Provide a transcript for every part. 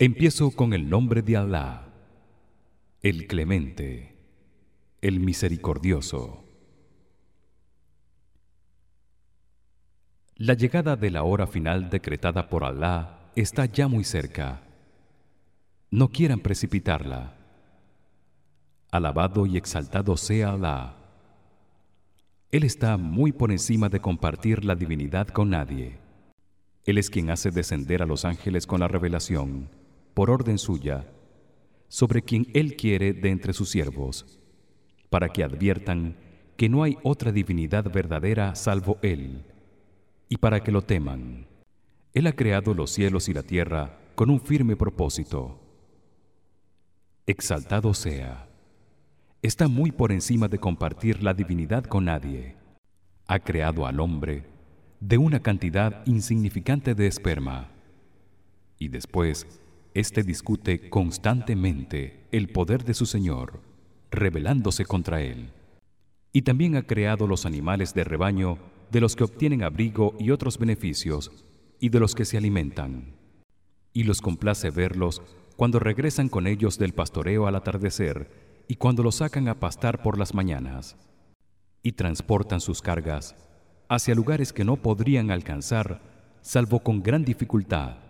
Empiezo con el nombre de Alá, el Clemente, el Misericordioso. La llegada de la hora final decretada por Alá está ya muy cerca. No quieran precipitarla. Alabado y exaltado sea Alá. Él está muy por encima de compartir la divinidad con nadie. Él es quien hace descender a los ángeles con la revelación por orden suya sobre quien él quiere de entre sus siervos para que adviertan que no hay otra divinidad verdadera salvo él y para que lo teman. Él ha creado los cielos y la tierra con un firme propósito. Exaltado sea. Está muy por encima de compartir la divinidad con nadie. Ha creado al hombre de una cantidad insignificante de esperma. Y después este discute constantemente el poder de su Señor, rebelándose contra él. Y también ha creado los animales de rebaño de los que obtienen abrigo y otros beneficios y de los que se alimentan. Y los complace verlos cuando regresan con ellos del pastoreo al atardecer y cuando los sacan a pastar por las mañanas. Y transportan sus cargas hacia lugares que no podrían alcanzar salvo con gran dificultad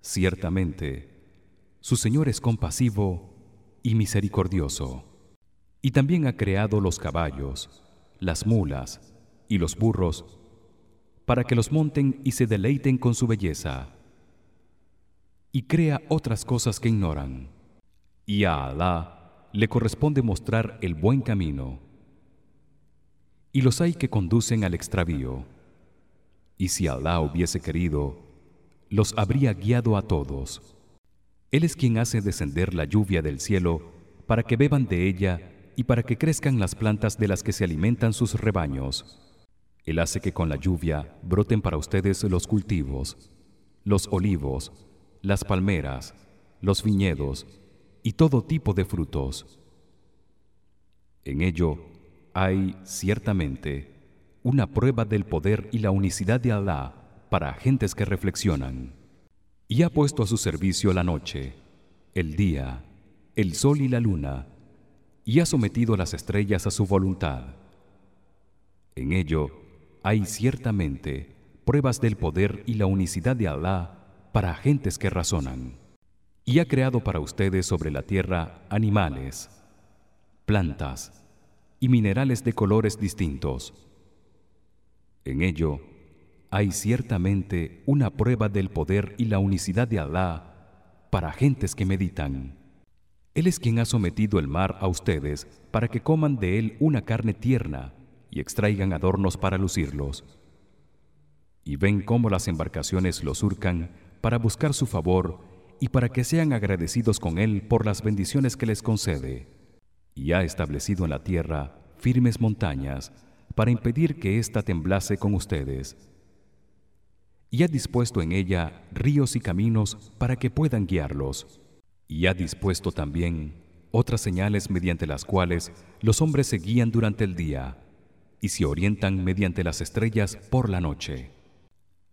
Ciertamente, su Señor es compasivo y misericordioso. Y también ha creado los caballos, las mulas y los burros para que los monten y se deleiten con su belleza. Y crea otras cosas que ignoran. Y a Alá le corresponde mostrar el buen camino. Y los hay que conducen al extravío. Y si Alá hubiese querido, los habría guiado a todos. Él es quien hace descender la lluvia del cielo para que beban de ella y para que crezcan las plantas de las que se alimentan sus rebaños. Él hace que con la lluvia broten para ustedes los cultivos, los olivos, las palmeras, los viñedos y todo tipo de frutos. En ello hay ciertamente una prueba del poder y la unicidad de Alá para gentes que reflexionan. Y ha puesto a su servicio la noche el día el sol y la luna y ha sometido las estrellas a su voluntad. En ello hay ciertamente pruebas del poder y la unicidad de Alá para gentes que razonan. Y ha creado para ustedes sobre la tierra animales plantas y minerales de colores distintos. En ello hay ciertamente una prueba del poder y la unicidad de Alá para gentes que meditan. Él es quien ha sometido el mar a ustedes para que coman de él una carne tierna y extraigan adornos para lucirlos. Y ven cómo las embarcaciones lo surcan para buscar su favor y para que sean agradecidos con él por las bendiciones que les concede. Y ha establecido en la tierra firmes montañas para impedir que ésta temblase con ustedes y ha dispuesto en ella ríos y caminos para que puedan guiarlos. Y ha dispuesto también otras señales mediante las cuales los hombres se guían durante el día y se orientan mediante las estrellas por la noche.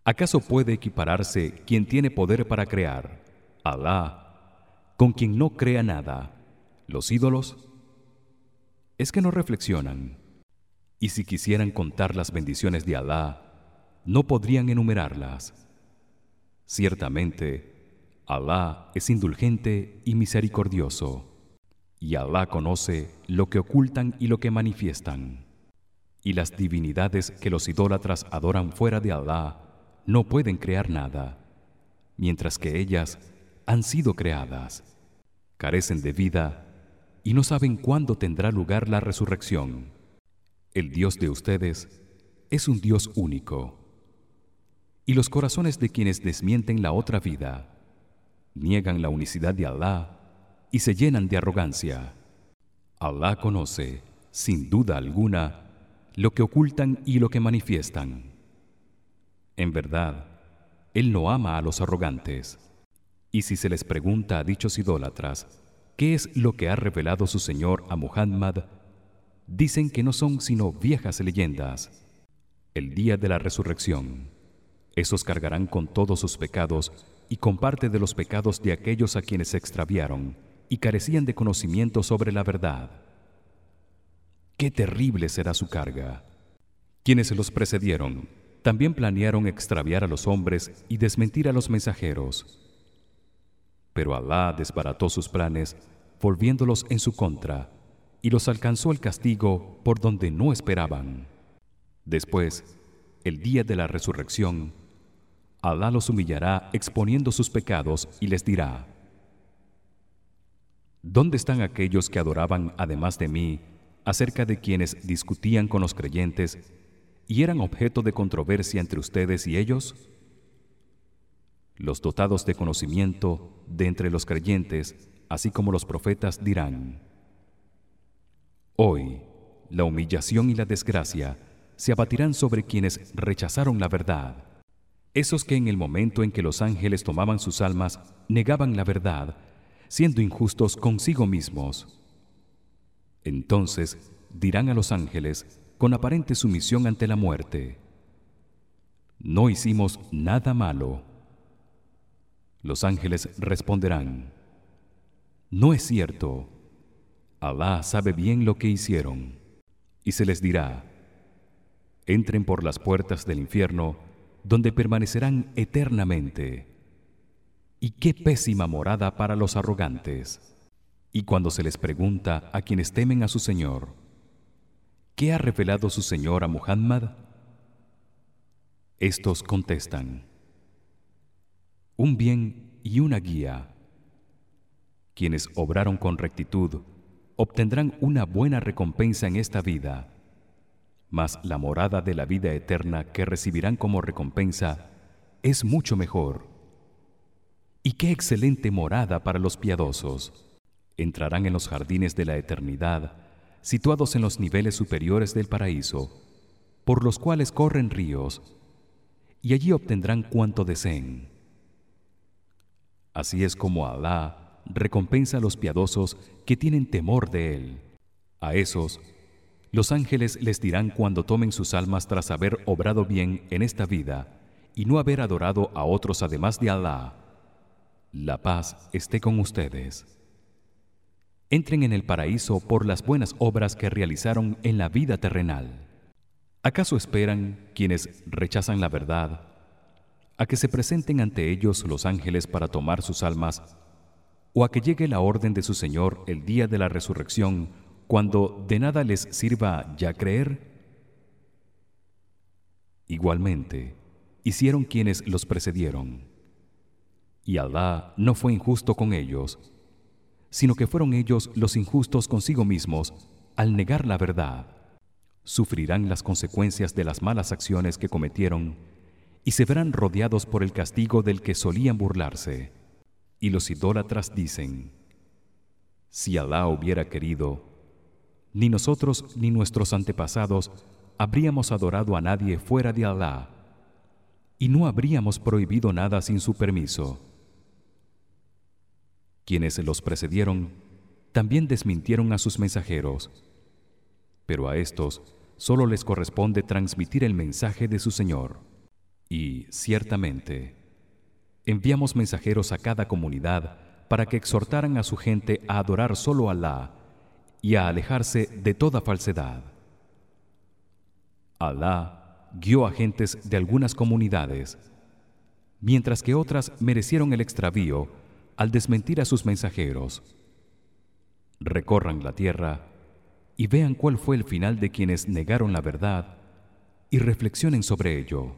¿Acaso puede equipararse quien tiene poder para crear Alá con quien no crea nada. Los ídolos es que no reflexionan. Y si quisieran contar las bendiciones de Alá no podrían enumerarlas. Ciertamente, Alá es indulgente y misericordioso, y Alá conoce lo que ocultan y lo que manifiestan. Y las divinidades que los idólatras adoran fuera de Alá no pueden crear nada, mientras que ellas han sido creadas. Carecen de vida y no saben cuándo tendrá lugar la resurrección. El Dios de ustedes es un Dios único y los corazones de quienes desmienten la otra vida niegan la unicidad de Alá y se llenan de arrogancia. Alá conoce, sin duda alguna, lo que ocultan y lo que manifiestan. En verdad, él no ama a los arrogantes. Y si se les pregunta a dichos idólatras, ¿qué es lo que ha revelado su Señor a Muhammad? Dicen que no son sino viejas leyendas. El día de la resurrección esos cargarán con todos sus pecados y comparte de los pecados de aquellos a quienes se extraviaron y carecían de conocimiento sobre la verdad. Qué terrible será su carga. Quienes los precedieron también planearon extraviar a los hombres y desmentir a los mensajeros. Pero Alá desbarató sus planes volviéndolos en su contra y los alcanzó el castigo por donde no esperaban. Después, el día de la resurrección, Alá los humillará exponiendo sus pecados y les dirá: ¿Dónde están aquellos que adoraban además de mí acerca de quienes discutían con los creyentes y eran objeto de controversia entre ustedes y ellos? Los dotados de conocimiento de entre los creyentes, así como los profetas dirán: Hoy la humillación y la desgracia se abatirán sobre quienes rechazaron la verdad. Esos que en el momento en que los ángeles tomaban sus almas negaban la verdad siendo injustos consigo mismos. Entonces dirán a los ángeles con aparente sumisión ante la muerte: No hicimos nada malo. Los ángeles responderán: No es cierto. Alá sabe bien lo que hicieron. Y se les dirá: Entren por las puertas del infierno, donde permanecerán eternamente y qué pésima morada para los arrogantes. Y cuando se les pregunta a quienes temen a su Señor, ¿qué ha revelado su Señor a Muhammad? Estos contestan: Un bien y una guía. Quienes obraron con rectitud obtendrán una buena recompensa en esta vida, mas la morada de la vida eterna que recibirán como recompensa es mucho mejor y qué excelente morada para los piadosos. Entrarán en los jardines de la eternidad, situados en los niveles superiores del paraíso, por los cuales corren ríos, y allí obtendrán cuanto deseen. Así es como Alá recompensa a los piadosos que tienen temor de él. A esos los ángeles les dirán cuando tomen sus almas tras haber obrado bien en esta vida y no haber adorado a otros además de Alá la paz esté con ustedes. Entren en el paraíso por las buenas obras que realizaron en la vida terrenal. ¿Acaso esperan quienes rechazan la verdad a que se presenten ante ellos los ángeles para tomar sus almas o a que llegue la orden de su Señor el día de la resurrección cuando de nada les sirva ya creer? Igualmente, hicieron quienes los precedieron y Alá no fue injusto con ellos sino que fueron ellos los injustos consigo mismos al negar la verdad sufrirán las consecuencias de las malas acciones que cometieron y se verán rodeados por el castigo del que solían burlarse y los idólatras dicen si Alá hubiera querido ni nosotros ni nuestros antepasados habríamos adorado a nadie fuera de Alá y no habríamos prohibido nada sin su permiso. Quienes los precedieron también desmintieron a sus mensajeros pero a estos solo les corresponde transmitir el mensaje de su Señor. Y ciertamente enviamos mensajeros a cada comunidad para que exhortaran a su gente a adorar solo a Alá y a alejarse de toda falsedad Alá guió a gentes de algunas comunidades mientras que otras merecieron el extravío al desmentir a sus mensajeros. Recorran la tierra y vean cuál fue el final de quienes negaron la verdad y reflexionen sobre ello.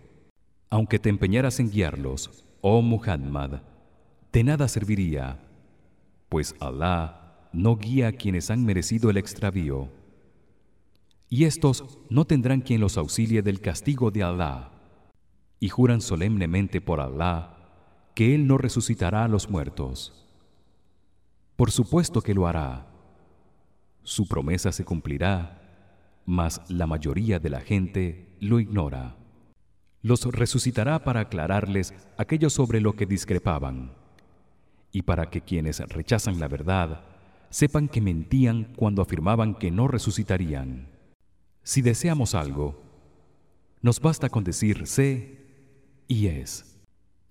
Aunque te empeñaras en guiarlos, oh Muhammad, de nada serviría, pues Alá no guía a quienes han merecido el extravío. Y estos no tendrán quien los auxilie del castigo de Alá. Y juran solemnemente por Alá que él no resucitará a los muertos. Por supuesto que lo hará. Su promesa se cumplirá, mas la mayoría de la gente lo ignora. Los resucitará para aclararles aquello sobre lo que discrepaban y para que quienes rechazan la verdad sepan que mentían cuando afirmaban que no resucitarían. Si deseamos algo, nos basta con decir sé y es.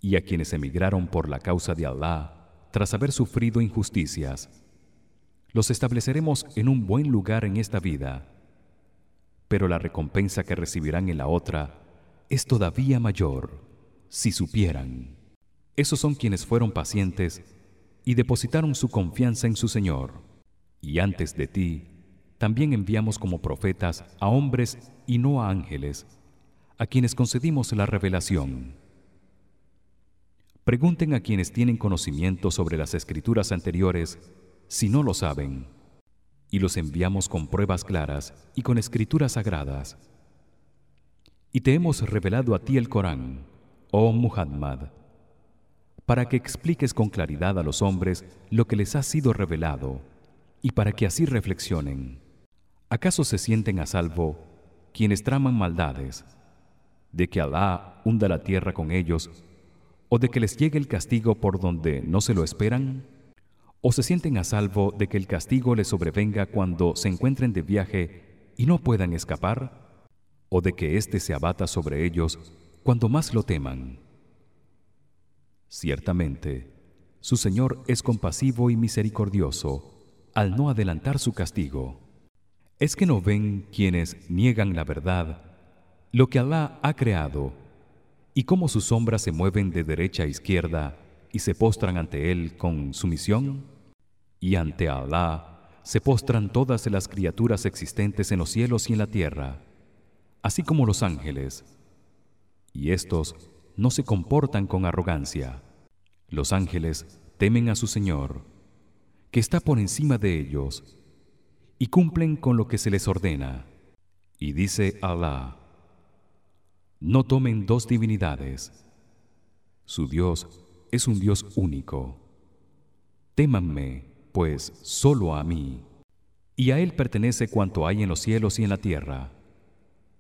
y a quienes emigraron por la causa de Allah tras haber sufrido injusticias los estableceremos en un buen lugar en esta vida pero la recompensa que recibirán en la otra es todavía mayor si supieran esos son quienes fueron pacientes y depositaron su confianza en su Señor. Y antes de ti también enviamos como profetas a hombres y no a ángeles a quienes concedimos la revelación. Pregunten a quienes tienen conocimiento sobre las escrituras anteriores si no lo saben y los enviamos con pruebas claras y con escrituras sagradas. Y te hemos revelado a ti el Corán oh Muhammad para que expliques con claridad a los hombres lo que les ha sido revelado y para que así reflexionen ¿Acaso se sienten a salvo quienes traman maldades de que Alá hunda la tierra con ellos o de que les llegue el castigo por donde no se lo esperan? ¿O se sienten a salvo de que el castigo les sobrevenga cuando se encuentren de viaje y no puedan escapar? ¿O de que éste se abata sobre ellos cuando más lo teman? Ciertamente, su Señor es compasivo y misericordioso al no adelantar su castigo. ¿Es que no ven quienes niegan la verdad lo que Alá ha creado y cómo sus sombras se mueven de derecha a izquierda y se postran ante él con sumisión? Y ante Alá se postran todas las criaturas existentes en los cielos y en la tierra, así como los ángeles. Y estos no se comportan con arrogancia. Los ángeles temen a su Señor, que está por encima de ellos y cumplen con lo que se les ordena. Y dice Alá: No tomen dos divinidades. Su Dios es un Dios único. Témanme, pues, solo a mí. Y a él pertenece cuanto hay en los cielos y en la tierra.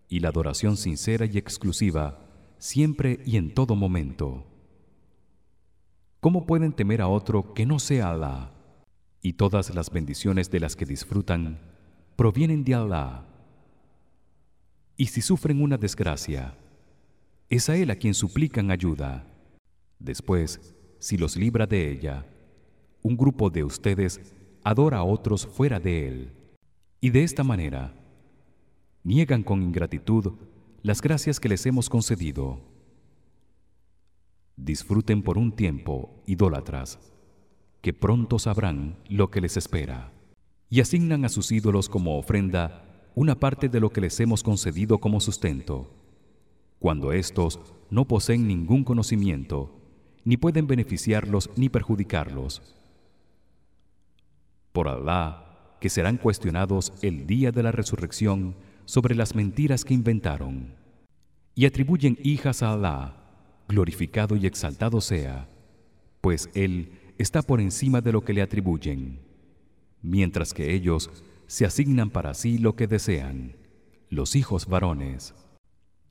Y la adoración sincera y exclusiva siempre y en todo momento. ¿Cómo pueden temer a otro que no sea Alá? y todas las bendiciones de las que disfrutan provienen de Allah. Y si sufren una desgracia, es a él a quien suplican ayuda. Después, si los libra de ella, un grupo de ustedes adora a otros fuera de él. Y de esta manera niegan con ingratitud las gracias que les hemos concedido. Disfruten por un tiempo, idólatras que pronto sabrán lo que les espera. Y asignan a sus ídolos como ofrenda una parte de lo que les hemos concedido como sustento. Cuando éstos no poseen ningún conocimiento ni pueden beneficiarlos ni perjudicarlos. Por Alá que serán cuestionados el día de la resurrección sobre las mentiras que inventaron. Y atribuyen hijas a Alá glorificado y exaltado sea pues él está por encima de lo que le atribuyen mientras que ellos se asignan para sí lo que desean los hijos varones.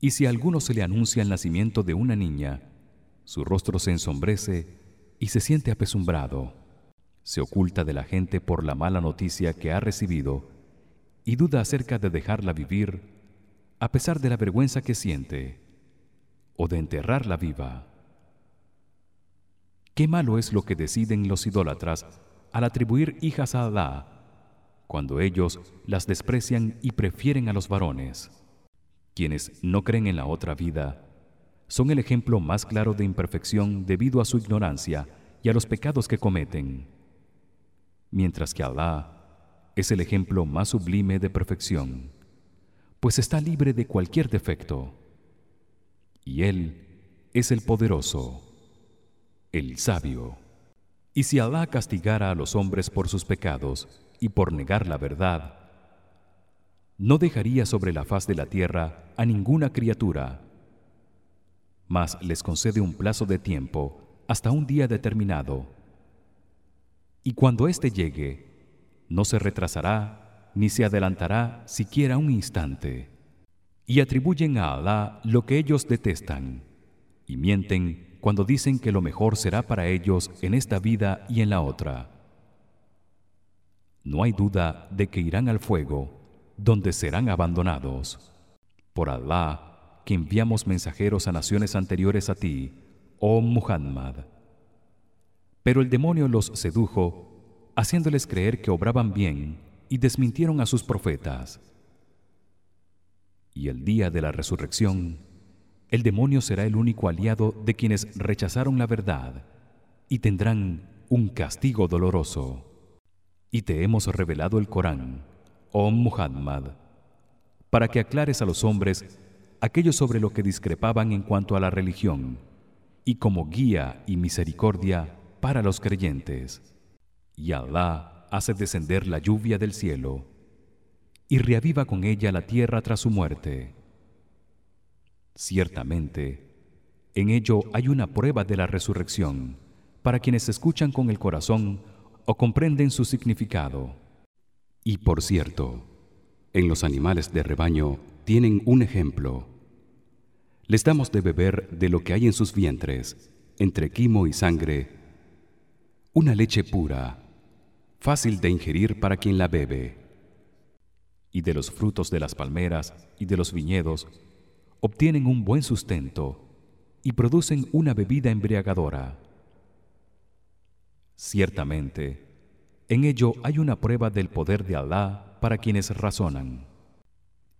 Y si a alguno se le anuncia el nacimiento de una niña su rostro se ensombrece y se siente apesumbrado se oculta de la gente por la mala noticia que ha recibido y duda acerca de dejarla vivir a pesar de la vergüenza que siente o de enterrarla viva Qué malo es lo que deciden los idólatras al atribuir hijas a Alá cuando ellos las desprecian y prefieren a los varones. Quienes no creen en la otra vida son el ejemplo más claro de imperfección debido a su ignorancia y a los pecados que cometen. Mientras que Alá es el ejemplo más sublime de perfección, pues está libre de cualquier defecto. Y él es el poderoso el sabio. Y si Alá castigara a los hombres por sus pecados y por negar la verdad, no dejaría sobre la faz de la tierra a ninguna criatura, mas les concede un plazo de tiempo hasta un día determinado. Y cuando éste llegue, no se retrasará ni se adelantará siquiera un instante. Y atribuyen a Alá lo que ellos detestan y mienten cuando dicen que lo mejor será para ellos en esta vida y en la otra. No hay duda de que irán al fuego, donde serán abandonados. Por Allah, que enviamos mensajeros a naciones anteriores a ti, oh Muhammad pero el demonio los sedujo haciéndoles creer que obraban bien y desmintieron a sus profetas. Y el día de la resurrección el demonio será el único aliado de quienes rechazaron la verdad y tendrán un castigo doloroso. Y te hemos revelado el Corán oh Muhammad para que aclares a los hombres aquello sobre lo que discrepaban en cuanto a la religión y como guía y misericordia para los creyentes y Allah hace descender la lluvia del cielo y reaviva con ella la tierra tras su muerte. Ciertamente en ello hay una prueba de la resurrección para quienes escuchan con el corazón o comprenden su significado. Y por cierto en los animales de rebaño tienen un ejemplo. Les damos de beber de lo que hay en sus vientres entre quimo y sangre una leche pura fácil de ingerir para quien la bebe. Y de los frutos de las palmeras y de los viñedos obtienen un buen sustento y producen una bebida embriagadora. Ciertamente en ello hay una prueba del poder de Alá para quienes razonan.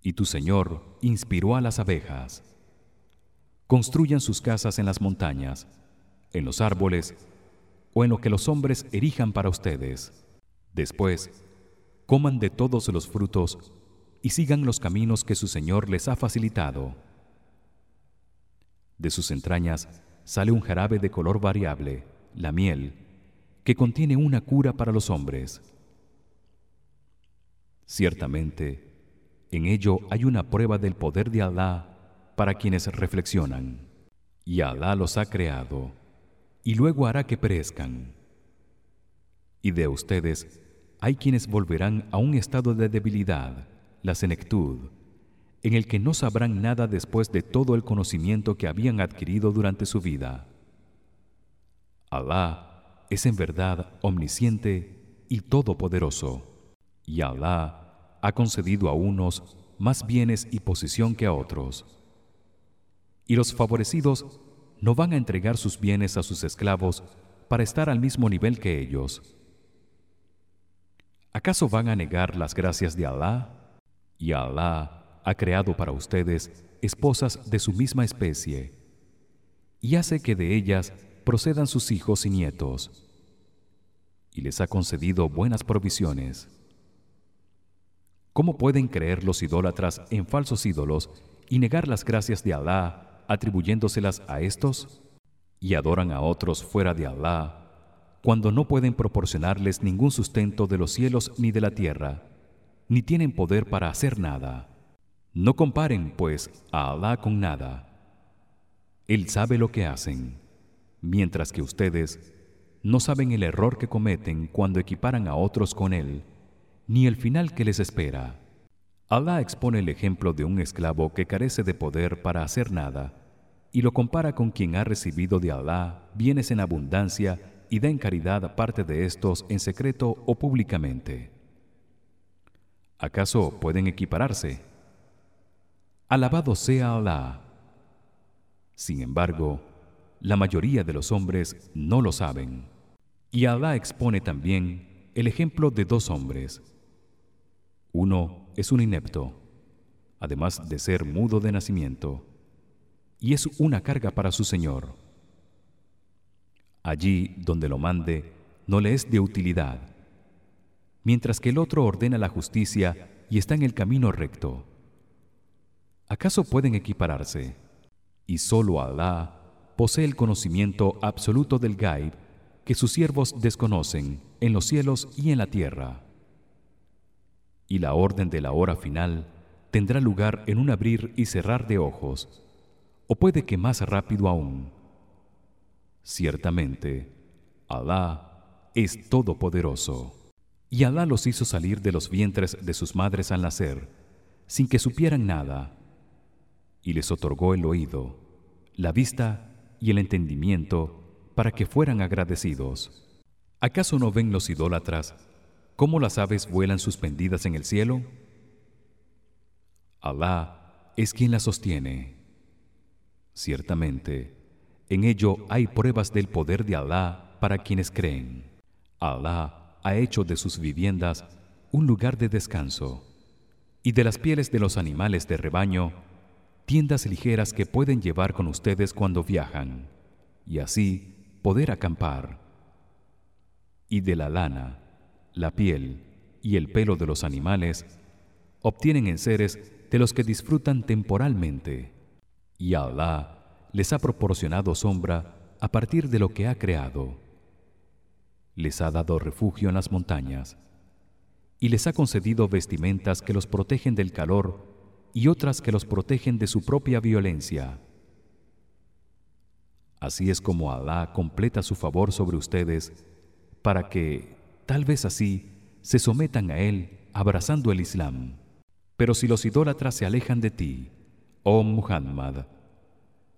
Y tu Señor inspiró a las abejas. Construyan sus casas en las montañas en los árboles o en lo que los hombres erijan para ustedes después coman de todos los frutos y sigan los caminos que su Señor les ha facilitado. De sus entrañas sale un jarabe de color variable la miel que contiene una cura para los hombres. Ciertamente en ello hay una prueba del poder de Alá para quienes reflexionan. Y Alá los ha creado y luego hará que perezcan. Y de ustedes hay quienes volverán a un estado de debilidad la senectud en el que no sabrán nada después de todo el conocimiento que habían adquirido durante su vida Alá es en verdad omnisciente y todopoderoso y Alá ha concedido a unos más bienes y posición que a otros y los favorecidos no van a entregar sus bienes a sus esclavos para estar al mismo nivel que ellos. ¿Acaso van a negar las gracias de Alá? Y Alá ha creado para ustedes esposas de su misma especie y hace que de ellas procedan sus hijos y nietos. Y les ha concedido buenas provisiones. ¿Cómo pueden creer los idólatras en falsos ídolos y negar las gracias de Alá atribuyéndoselas a estos y adoran a otros fuera de Allah cuando no pueden proporcionarles ningún sustento de los cielos ni de la tierra ni tienen poder para hacer nada. No comparen pues a Allah con nada. Él sabe lo que hacen mientras que ustedes no saben el error que cometen cuando equiparan a otros con él ni el final que les espera. Allah expone el ejemplo de un esclavo que carece de poder para hacer nada y lo compara con quien ha recibido de Allah bienes en abundancia y da en caridad parte de estos en secreto o públicamente. ¿Acaso pueden equipararse? Alabado sea Allah. Sin embargo, la mayoría de los hombres no lo saben. Y Allah expone también el ejemplo de dos hombres. Uno es un inepto, además de ser mudo de nacimiento, y es una carga para su señor. Allí donde lo mande no le es de utilidad, mientras que el otro ordena la justicia y está en el camino recto. ¿Acaso pueden equipararse? Y solo Alá posee el conocimiento absoluto del Gaib que sus siervos desconocen en los cielos y en la tierra y la orden de la hora final tendrá lugar en un abrir y cerrar de ojos o puede que más rápido aún ciertamente Alá es todopoderoso y Alá los hizo salir de los vientres de sus madres al nacer sin que supieran nada y les otorgó el oído la vista y el entendimiento para que fueran agradecidos ¿Acaso no ven los idólatras ¿Cómo las aves vuelan suspendidas en el cielo? Alá es quien las sostiene. Ciertamente, En ello hay pruebas del poder de Alá para quienes creen. Alá ha hecho de sus viviendas un lugar de descanso y de las pieles de los animales de rebaño tiendas ligeras que pueden llevar con ustedes cuando viajan y así poder acampar. Y de la lana, la piel y el pelo de los animales obtienen en seres de los que disfrutan temporalmente. Y Allah les ha proporcionado sombra a partir de lo que ha creado. Les ha dado refugio en las montañas y les ha concedido vestimentas que los protegen del calor y otras que los protegen de su propia violencia. Así es como Alá completa su favor sobre ustedes para que tal vez así se sometan a él abrazando el Islam. Pero si los idólatras se alejan de ti, oh Muhammad,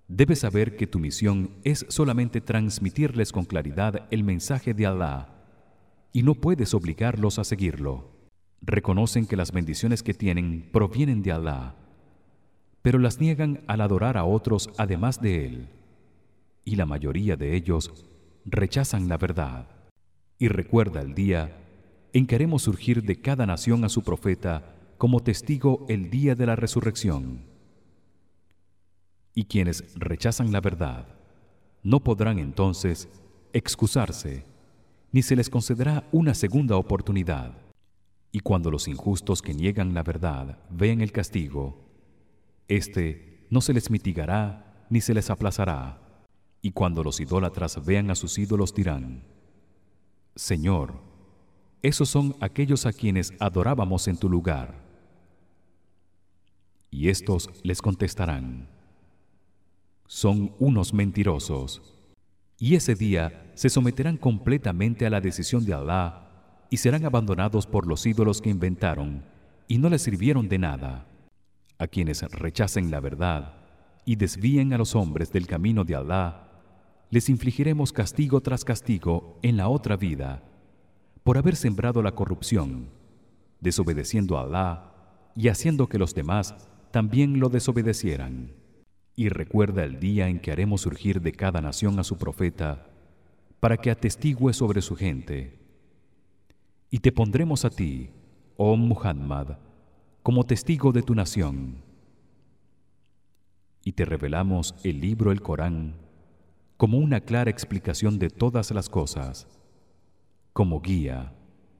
debes saber que tu misión es solamente transmitirles con claridad el mensaje de Alá y no puedes obligarlos a seguirlo reconocen que las bendiciones que tienen provienen de Alá, pero las niegan al adorar a otros además de él. Y la mayoría de ellos rechazan la verdad. Y recuerda el día en que haremos surgir de cada nación a su profeta como testigo el día de la resurrección. Y quienes rechazan la verdad no podrán entonces excusarse ni se les concederá una segunda oportunidad. Y cuando los injustos que niegan la verdad vean el castigo, éste no se les mitigará ni se les aplazará. Y cuando los idólatras vean a sus ídolos dirán: Señor, esos son aquellos a quienes adorábamos en tu lugar. Y estos les contestarán: Son unos mentirosos. Y ese día se someterán completamente a la decisión de Allah y serán abandonados por los ídolos que inventaron y no les sirvieron de nada. A quienes rechacen la verdad y desvíen a los hombres del camino de Alá, les infligiremos castigo tras castigo en la otra vida por haber sembrado la corrupción, desobedeciendo a Alá y haciendo que los demás también lo desobedecieran. Y recuerda el día en que haremos surgir de cada nación a su profeta para que atestigue sobre su gente y te pondremos a ti, oh Muhammad, como testigo de tu nación. Y te revelamos el libro el Corán como una clara explicación de todas las cosas, como guía,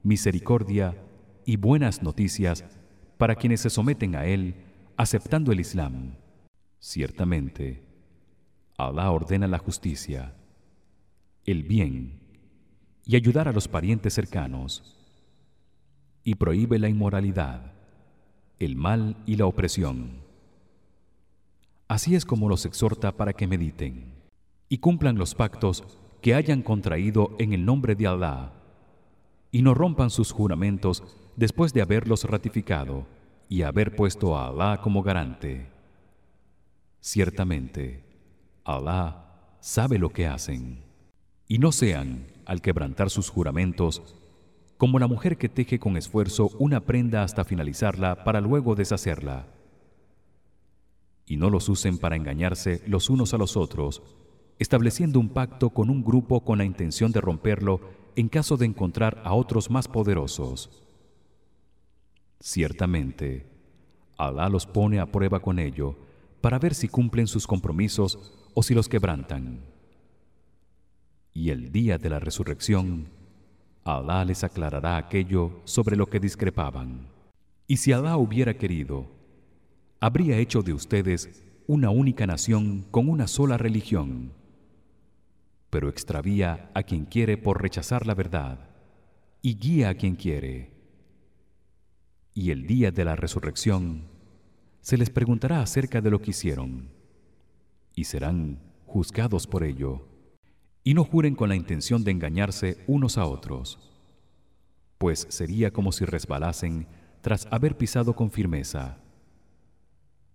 misericordia y buenas noticias para quienes se someten a él aceptando el Islam. Ciertamente, Allah ordena la justicia, el bien y ayudar a los parientes cercanos y prohíbe la inmoralidad, el mal y la opresión. Así es como los exhorta para que mediten y cumplan los pactos que hayan contraído en el nombre de Allah y no rompan sus juramentos después de haberlos ratificado y haber puesto a Allah como garante. Ciertamente, Allah sabe lo que hacen. Y no sean, al quebrantar sus juramentos, como la mujer que teje con esfuerzo una prenda hasta finalizarla para luego deshacerla. Y no los usen para engañarse los unos a los otros, estableciendo un pacto con un grupo con la intención de romperlo en caso de encontrar a otros más poderosos. Ciertamente, Alá los pone a prueba con ello para ver si cumplen sus compromisos o si los quebrantan. Y el día de la resurrección Alá les aclarará aquello sobre lo que discrepaban. Y si Alá hubiera querido, habría hecho de ustedes una única nación con una sola religión. Pero extravía a quien quiere por rechazar la verdad y guía a quien quiere. Y el día de la resurrección se les preguntará acerca de lo que hicieron y serán juzgados por ello y no juren con la intención de engañarse unos a otros pues sería como si resbalasen tras haber pisado con firmeza.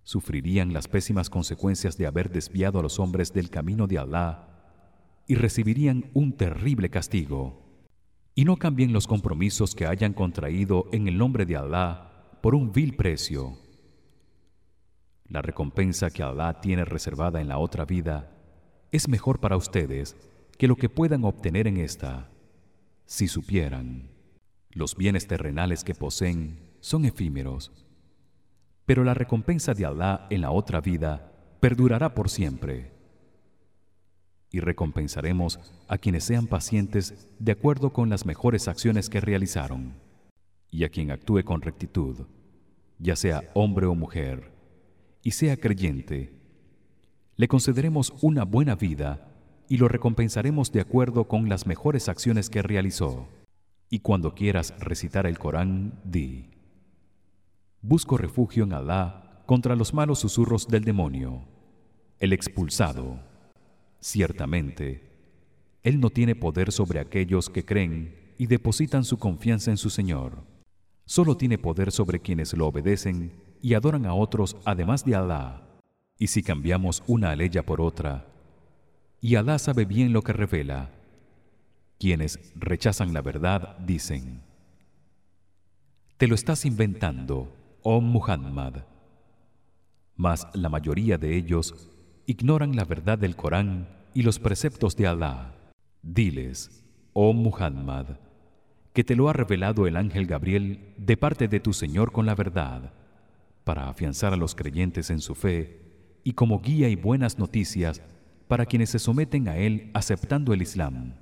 Sufrirían las pésimas consecuencias de haber desviado a los hombres del camino de Alá y recibirían un terrible castigo. Y no cambien los compromisos que hayan contraído en el nombre de Alá por un vil precio la recompensa que Alá tiene reservada en la otra vida es mejor para ustedes que lo que puedan obtener en esta si supieran. Los bienes terrenales que poseen son efímeros pero la recompensa de Alá en la otra vida perdurará por siempre. Y recompensaremos a quienes sean pacientes de acuerdo con las mejores acciones que realizaron y a quien actúe con rectitud ya sea hombre o mujer y sea creyente. Le concederemos una buena vida y lo recompensaremos de acuerdo con las mejores acciones que realizó. Y cuando quieras recitar el Corán di Busco refugio en Alá contra los malos susurros del demonio. El expulsado ciertamente él no tiene poder sobre aquellos que creen y depositan su confianza en su Señor. Solo tiene poder sobre quienes lo obedecen y adoran a otros además de Alá. Y si cambiamos una aleya por otra y Alá sabe bien lo que revela quienes rechazan la verdad dicen te lo estás inventando oh Muhammad mas la mayoría de ellos ignoran la verdad del Corán y los preceptos de Alá. Diles oh Muhammad que te lo ha revelado el ángel Gabriel de parte de tu Señor con la verdad para afianzar a los creyentes en su fe y como guía y buenas noticias para quienes se someten a él aceptando el Islam.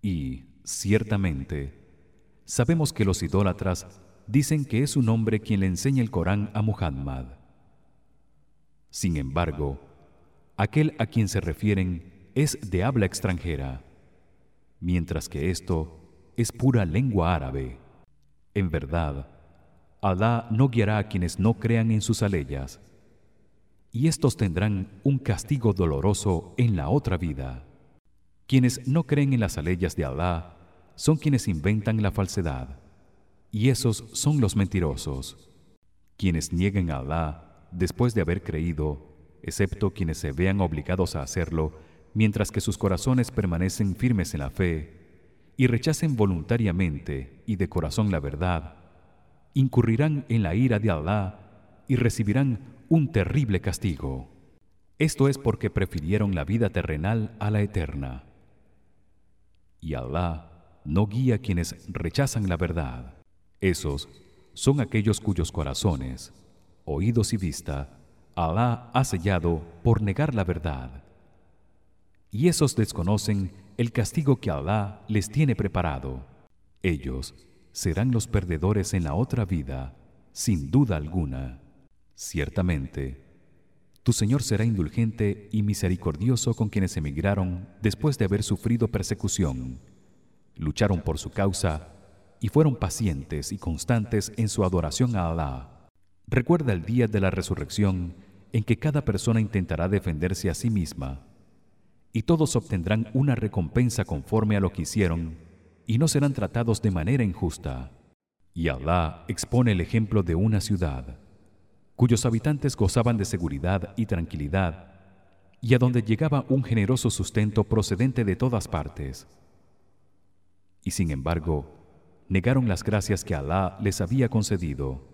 Y ciertamente sabemos que los idólatras dicen que es un hombre quien le enseña el Corán a Muhammad. Sin embargo, aquel a quien se refieren es de habla extranjera, mientras que esto es pura lengua árabe. En verdad, Alá no guiará a quienes no crean en sus aleyas, y estos tendrán un castigo doloroso en la otra vida. Quienes no creen en las aleyas de Alá son quienes inventan la falsedad, y esos son los mentirosos. Quienes nieguen a Alá después de haber creído, excepto quienes se vean obligados a hacerlo, mientras que sus corazones permanecen firmes en la fe y rechacen voluntariamente y de corazón la verdad, incurrirán en la ira de Alá y recibirán un terrible castigo. Esto es porque prefirieron la vida terrenal a la eterna. Y Alá no guía a quienes rechazan la verdad. Esos son aquellos cuyos corazones, oídos y vista Alá ha sellado por negar la verdad. Y esos desconocen el castigo que Alá les tiene preparado. Ellos serán los perdedores en la otra vida, sin duda alguna. Ciertamente, tu Señor será indulgente y misericordioso con quienes emigraron después de haber sufrido persecución, lucharon por su causa y fueron pacientes y constantes en su adoración a Alá. Recuerda el día de la resurrección en que cada persona intentará defenderse a sí misma y todos obtendrán una recompensa conforme a lo que hicieron y no serán tratados de manera injusta. Y Alá expone el ejemplo de una ciudad cuyos habitantes gozaban de seguridad y tranquilidad y a donde llegaba un generoso sustento procedente de todas partes. Y sin embargo, negaron las gracias que Alá les había concedido,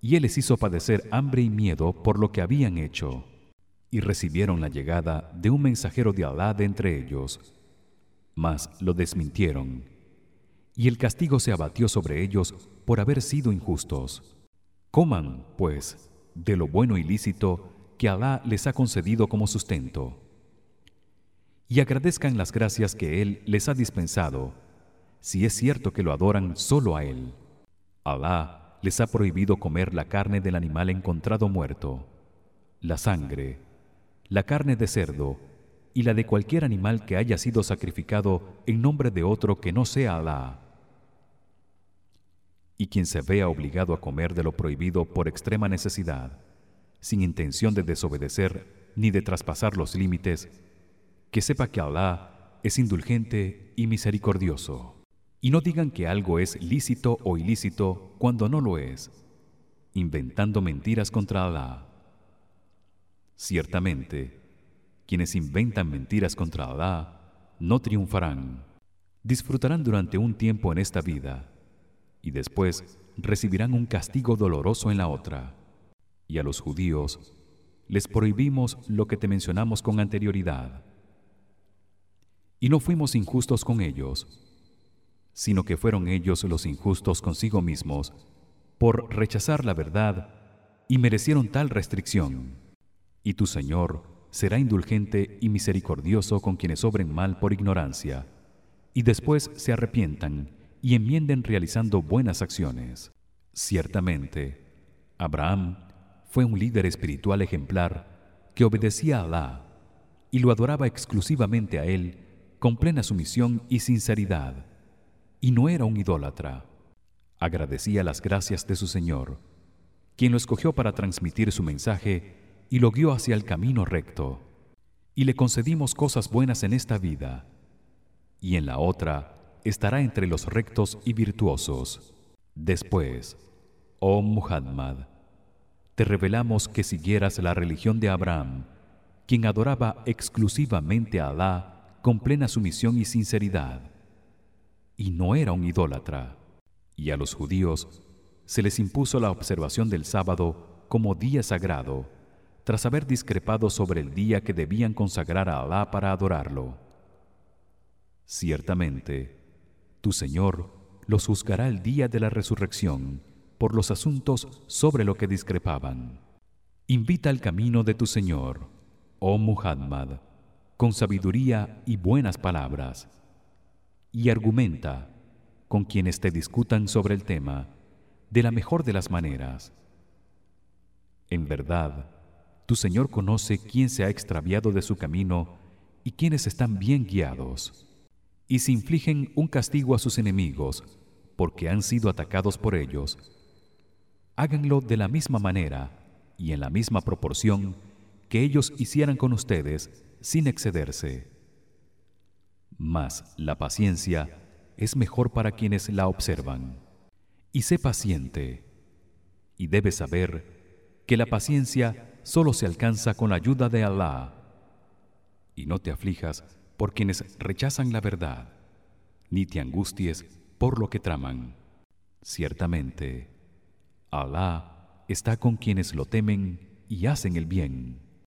y él les hizo padecer hambre y miedo por lo que habían hecho y recibieron la llegada de un mensajero de Alá de entre ellos mas lo desmintieron. Y el castigo se abatió sobre ellos por haber sido injustos. Coman pues de lo bueno y lícito que Alá les ha concedido como sustento. Y agradezcan las gracias que él les ha dispensado si es cierto que lo adoran solo a él. Alá les ha prohibido comer la carne del animal encontrado muerto la sangre la carne de cerdo y la de cualquier animal que haya sido sacrificado en nombre de otro que no sea Alá. Y quien se vea obligado a comer de lo prohibido por extrema necesidad, sin intención de desobedecer ni de traspasar los límites, que sepa que Alá es indulgente y misericordioso. Y no digan que algo es lícito o ilícito cuando no lo es, inventando mentiras contra Alá. Ciertamente, quienes inventan mentiras contra Alá no triunfarán. Disfrutarán durante un tiempo en esta vida y después recibirán un castigo doloroso en la otra. Y a los judíos les prohibimos lo que te mencionamos con anterioridad y no fuimos injustos con ellos sino que fueron ellos los injustos consigo mismos por rechazar la verdad y merecieron tal restricción y tu Señor será indulgente y misericordioso con quienes obren mal por ignorancia y después se arrepientan y enmienden realizando buenas acciones. Ciertamente Abraham fue un líder espiritual ejemplar que obedecía a Alá y lo adoraba exclusivamente a él con plena sumisión y sinceridad y no era un idólatra. Agradecía las gracias de su Señor quien lo escogió para transmitir su mensaje y lo guió hacia el camino recto. Y le concedimos cosas buenas en esta vida y en la otra estará entre los rectos y virtuosos. Después oh Muhammad te revelamos que siguieras la religión de Abraham quien adoraba exclusivamente a Alá con plena sumisión y sinceridad y no era un idólatra. Y a los judíos se les impuso la observación del sábado como día sagrado tras haber discrepado sobre el día que debían consagrar a Alá para adorarlo ciertamente tu Señor los juzgará el día de la resurrección por los asuntos sobre lo que discrepaban invita al camino de tu Señor oh Muhammad con sabiduría y buenas palabras y argumenta con quienes te discutan sobre el tema de la mejor de las maneras. En verdad, tu Señor conoce quién se ha extraviado de su camino y quiénes están bien guiados. Y si infligen un castigo a sus enemigos porque han sido atacados por ellos, háganlo de la misma manera y en la misma proporción que ellos hicieran con ustedes sin excederse. Mas la paciencia es mejor para quienes la observan. Y sé paciente, y debes saber que la paciencia solo se alcanza con ayuda de Allah. Y no te aflijas por quienes rechazan la verdad, ni te angusties por lo que traman. Ciertamente, Allah está con quienes lo temen y hacen el bien.